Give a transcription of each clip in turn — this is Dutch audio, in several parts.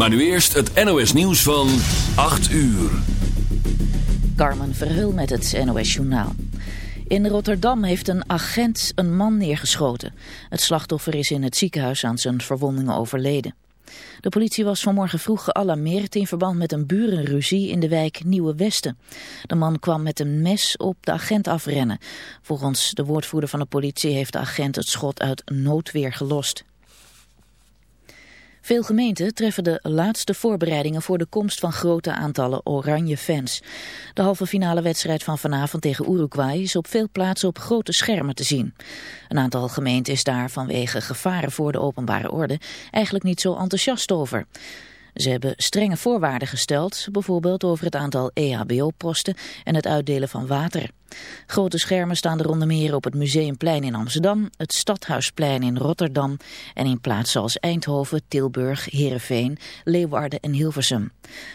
Maar nu eerst het NOS nieuws van 8 uur. Carmen Verheul met het NOS Journaal. In Rotterdam heeft een agent een man neergeschoten. Het slachtoffer is in het ziekenhuis aan zijn verwondingen overleden. De politie was vanmorgen vroeg gealarmeerd in verband met een burenruzie in de wijk Nieuwe Westen. De man kwam met een mes op de agent afrennen. Volgens de woordvoerder van de politie heeft de agent het schot uit noodweer gelost. Veel gemeenten treffen de laatste voorbereidingen voor de komst van grote aantallen oranje fans. De halve finale wedstrijd van vanavond tegen Uruguay is op veel plaatsen op grote schermen te zien. Een aantal gemeenten is daar vanwege gevaren voor de openbare orde eigenlijk niet zo enthousiast over. Ze hebben strenge voorwaarden gesteld, bijvoorbeeld over het aantal EHBO-posten en het uitdelen van water. Grote schermen staan er onder meer op het Museumplein in Amsterdam, het Stadhuisplein in Rotterdam en in plaatsen als Eindhoven, Tilburg, Heerenveen, Leeuwarden en Hilversum.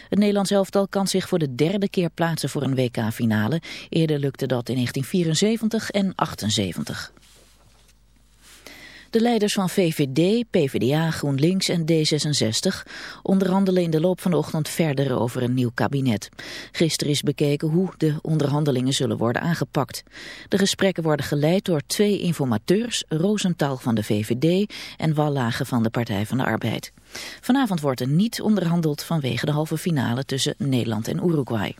Het Nederlands elftal kan zich voor de derde keer plaatsen voor een WK-finale. Eerder lukte dat in 1974 en 78. De leiders van VVD, PvdA, GroenLinks en D66 onderhandelen in de loop van de ochtend verder over een nieuw kabinet. Gisteren is bekeken hoe de onderhandelingen zullen worden aangepakt. De gesprekken worden geleid door twee informateurs, Roosentaal van de VVD en Wallage van de Partij van de Arbeid. Vanavond wordt er niet onderhandeld vanwege de halve finale tussen Nederland en Uruguay.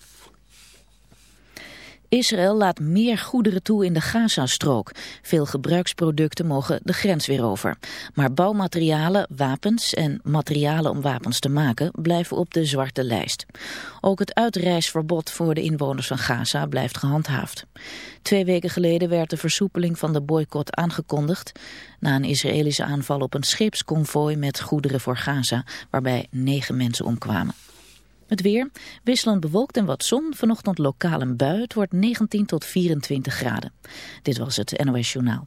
Israël laat meer goederen toe in de Gazastrook. Veel gebruiksproducten mogen de grens weer over. Maar bouwmaterialen, wapens en materialen om wapens te maken blijven op de zwarte lijst. Ook het uitreisverbod voor de inwoners van Gaza blijft gehandhaafd. Twee weken geleden werd de versoepeling van de boycott aangekondigd... na een Israëlische aanval op een scheepsconvooi met goederen voor Gaza... waarbij negen mensen omkwamen. Het weer, wisselend bewolkt en wat zon, vanochtend lokaal een bui. Het wordt 19 tot 24 graden. Dit was het NOS Journaal.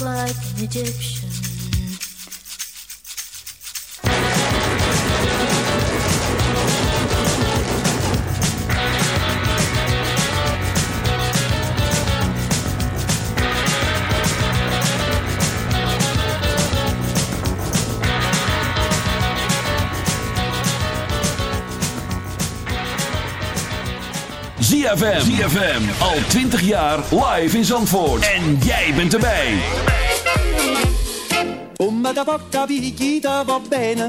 like an Egyptian. ZFM. ZFM. Al 20 jaar live in Zandvoort. En jij bent erbij. Come da poca picchita va bene.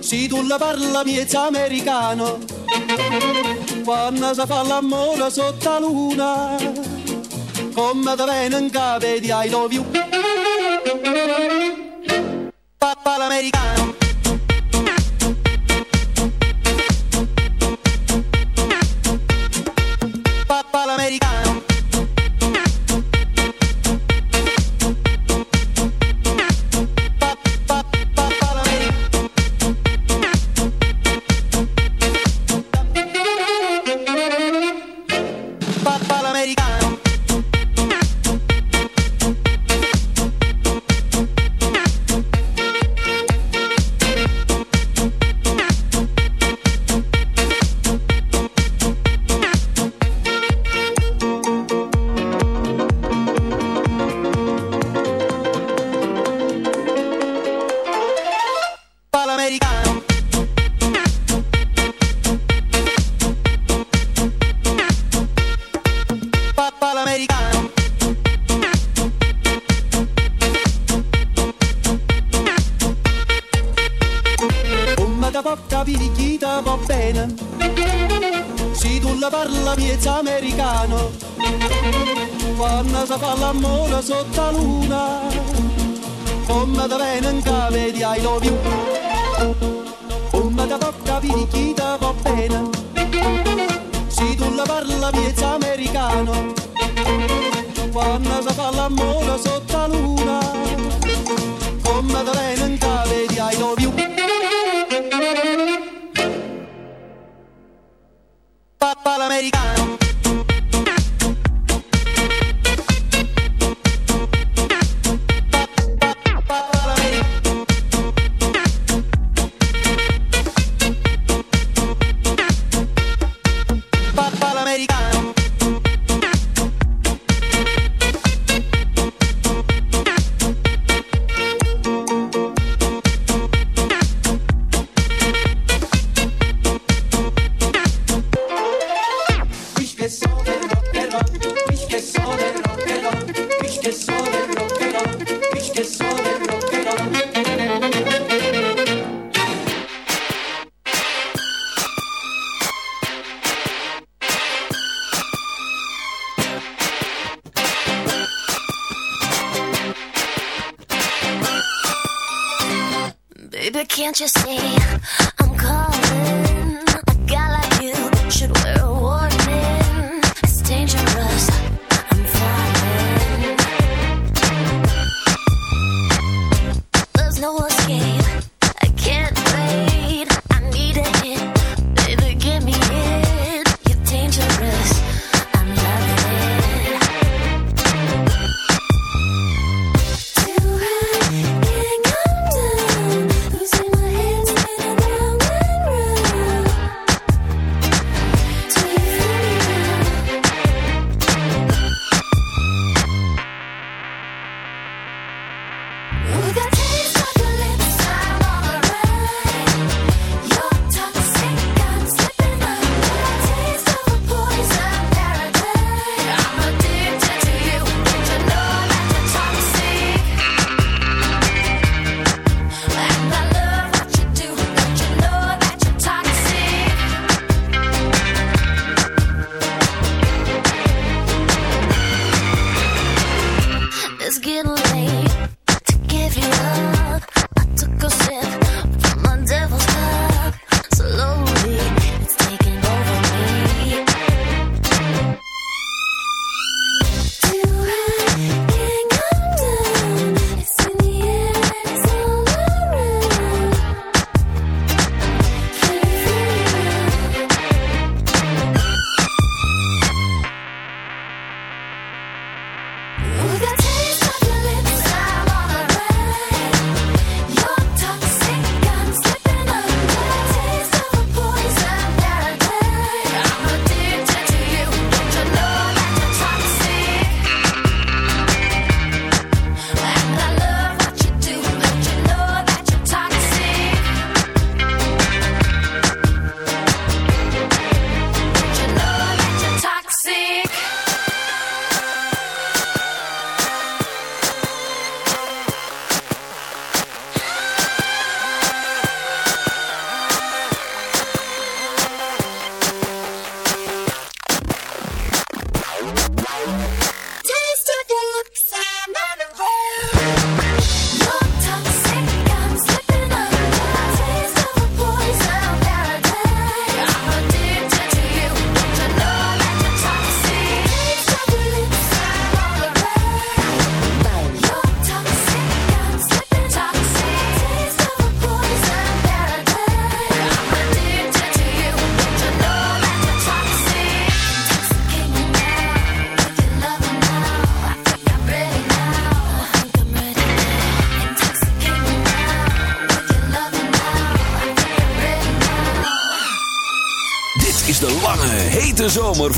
Si tu la parla miezza americano. Quando sa fa l'amore sotto luna. Come da venen cape di I love you. si parla miezza americano, quando si fa l'amore sotto la luna, come da venga vedi ai lovi, come da tocca vedi chi ti va bene, si tu la parla miezza americano, quando si fa l'amore sotto la luna.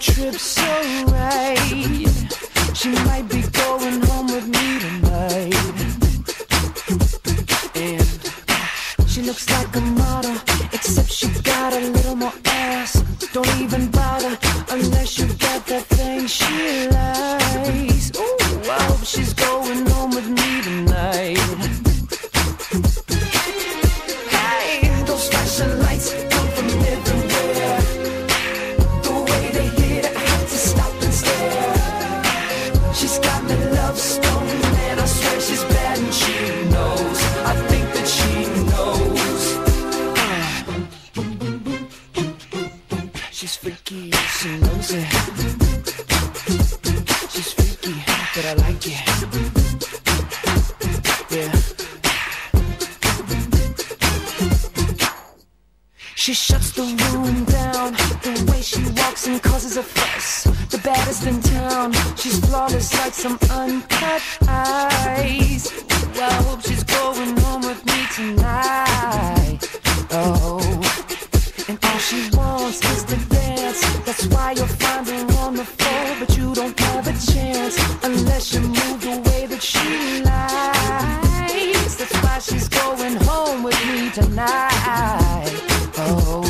trip's right. why you'll find her on the floor, but you don't have a chance unless you move the way that she likes. That's why she's going home with me tonight. Oh,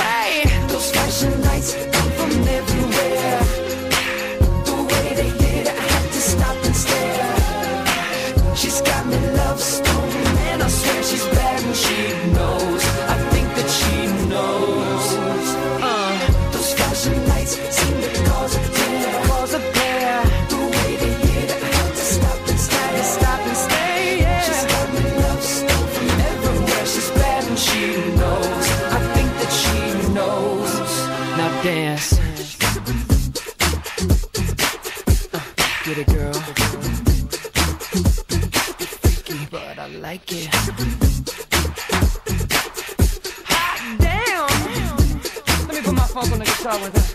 hey, those flashing lights come from everywhere. The way they hit, I have to stop and stare. She's got me love. Hot damn. Let me put my funk on the guitar with her.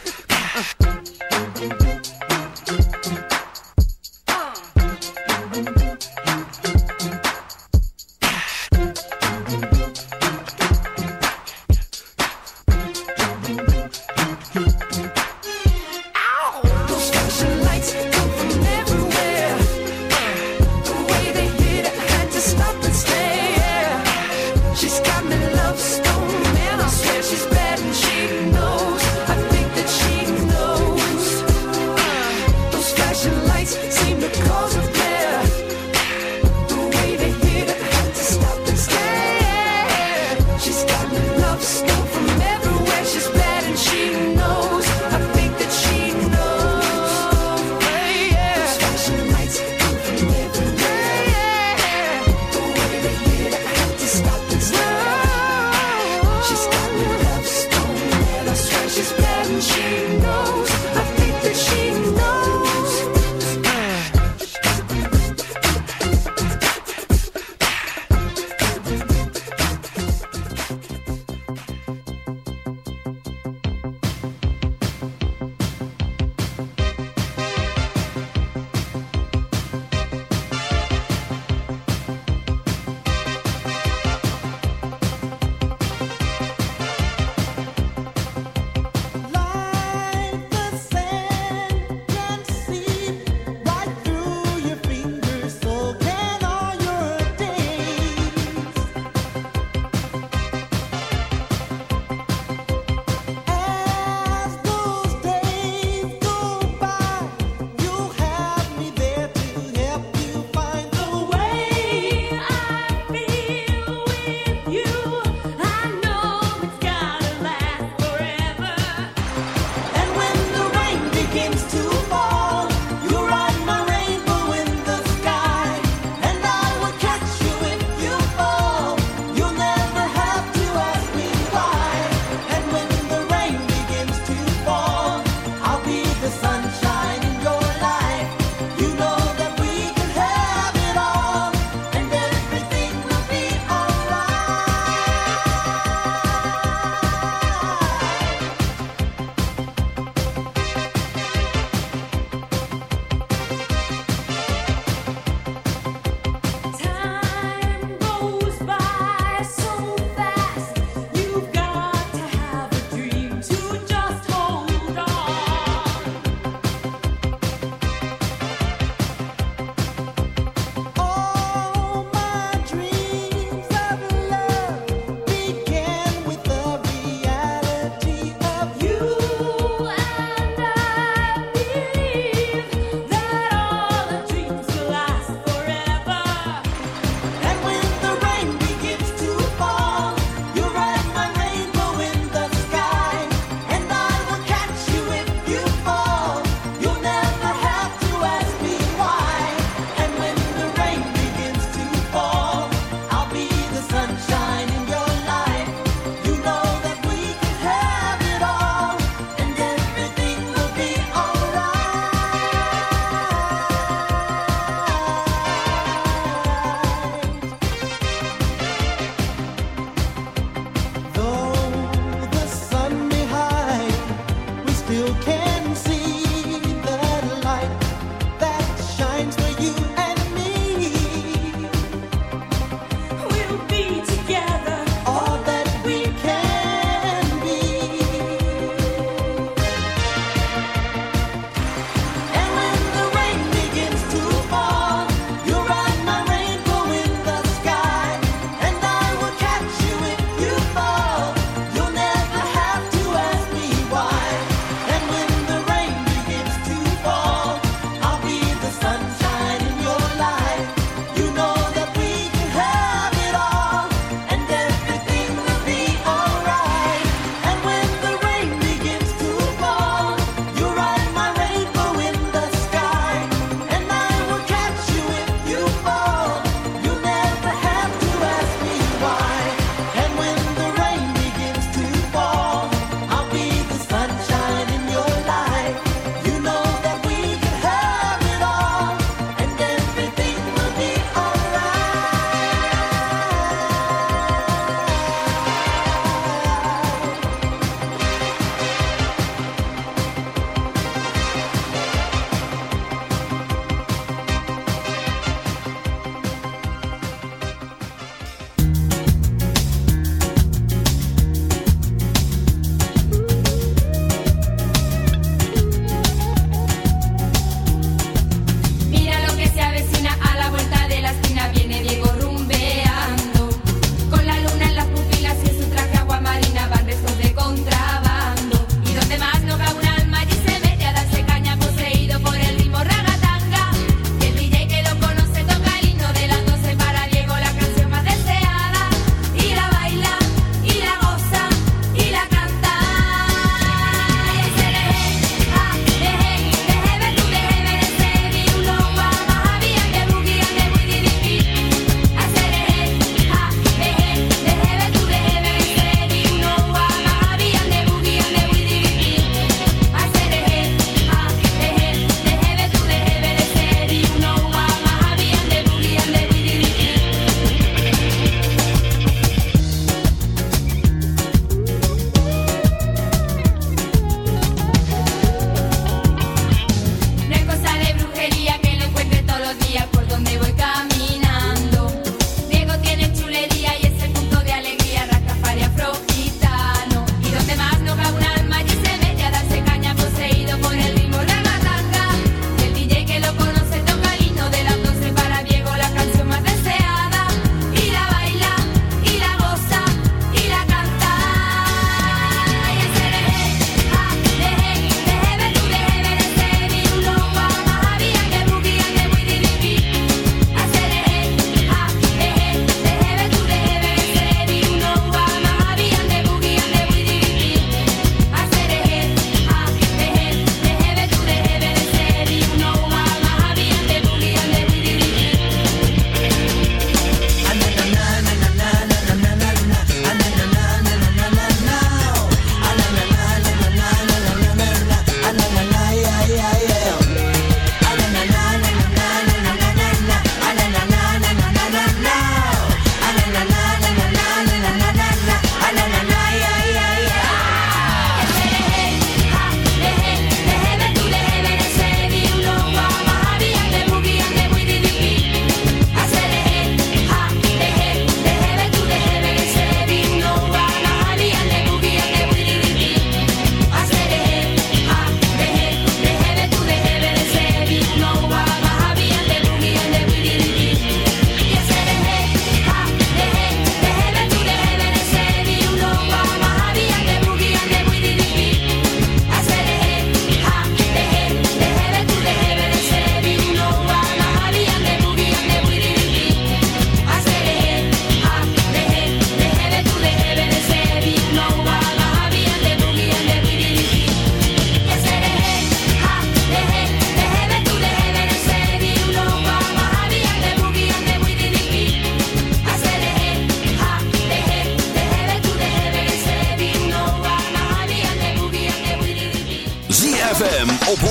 op 106.9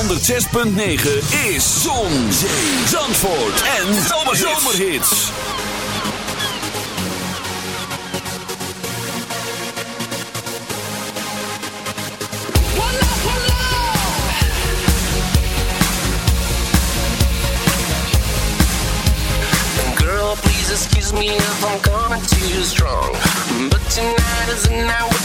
is Zon, Zee, Zandvoort en Zomerhits. Girl, please excuse me if I'm coming too strong. But tonight is the night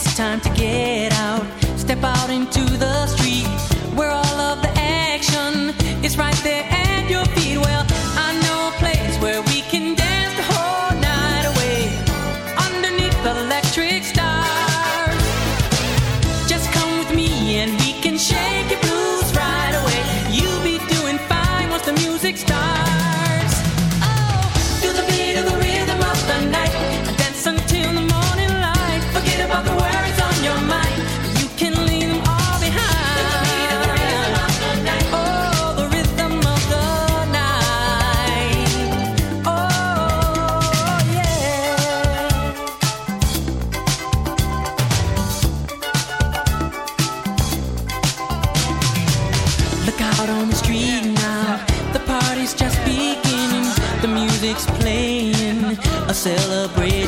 It's time to get out, step out into the street where all of the action is right there.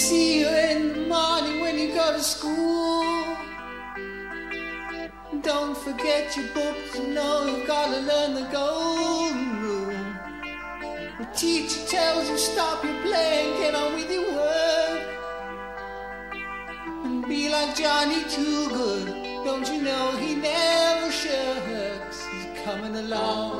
See you in the morning when you go to school. Don't forget your books, you know you've got to learn the golden rule. The teacher tells you stop your playing, get on with your work. And be like Johnny Too Good. Don't you know he never shirks? He's coming along.